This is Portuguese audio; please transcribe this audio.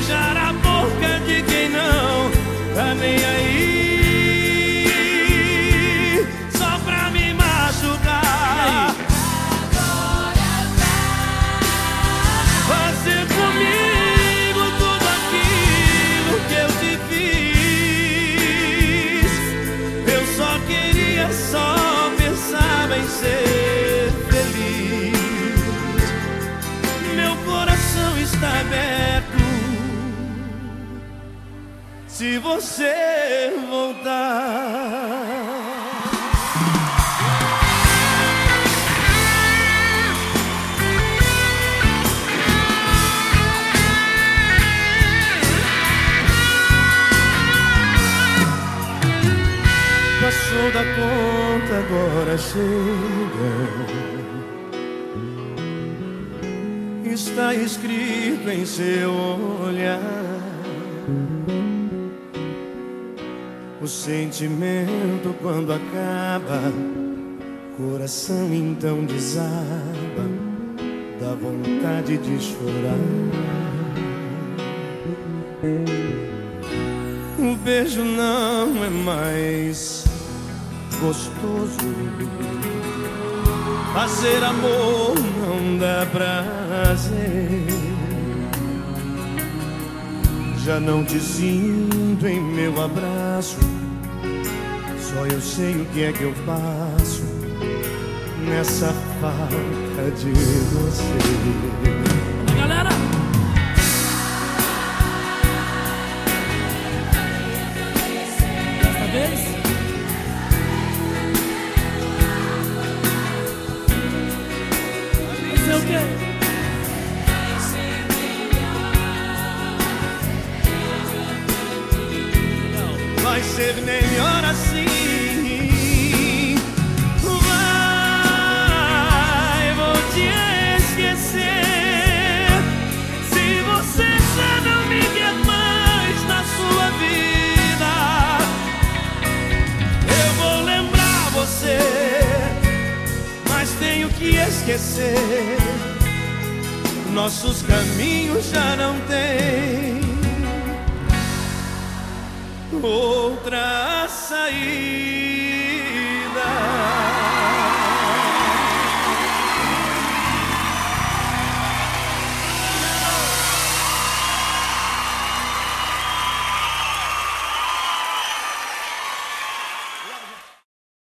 beijar a boca de quem não tá nem aí. Só pra me machucar. Vai fazer comigo tudo aquilo que eu te fiz. Eu só queria, só pensar em ser feliz. Meu coração está aberto. Se você voltar. Passou da conta, agora chega. Está escrito em seu olhar. O sentimento quando acaba, coração então desaba, dá vontade de chorar. O beijo não é mais gostoso. Fazer amor não dá prazer. Já não te sinto em meu abraço. Só eu sei o que é que eu faço nessa falta de você. Galera! Desta vez? Vai ser o quê? Ser melhor assim. Vai, vou te esquecer. Se você já não me quer mais na sua vida, eu vou lembrar você. Mas tenho que esquecer. Nossos caminhos já não têm outra saída.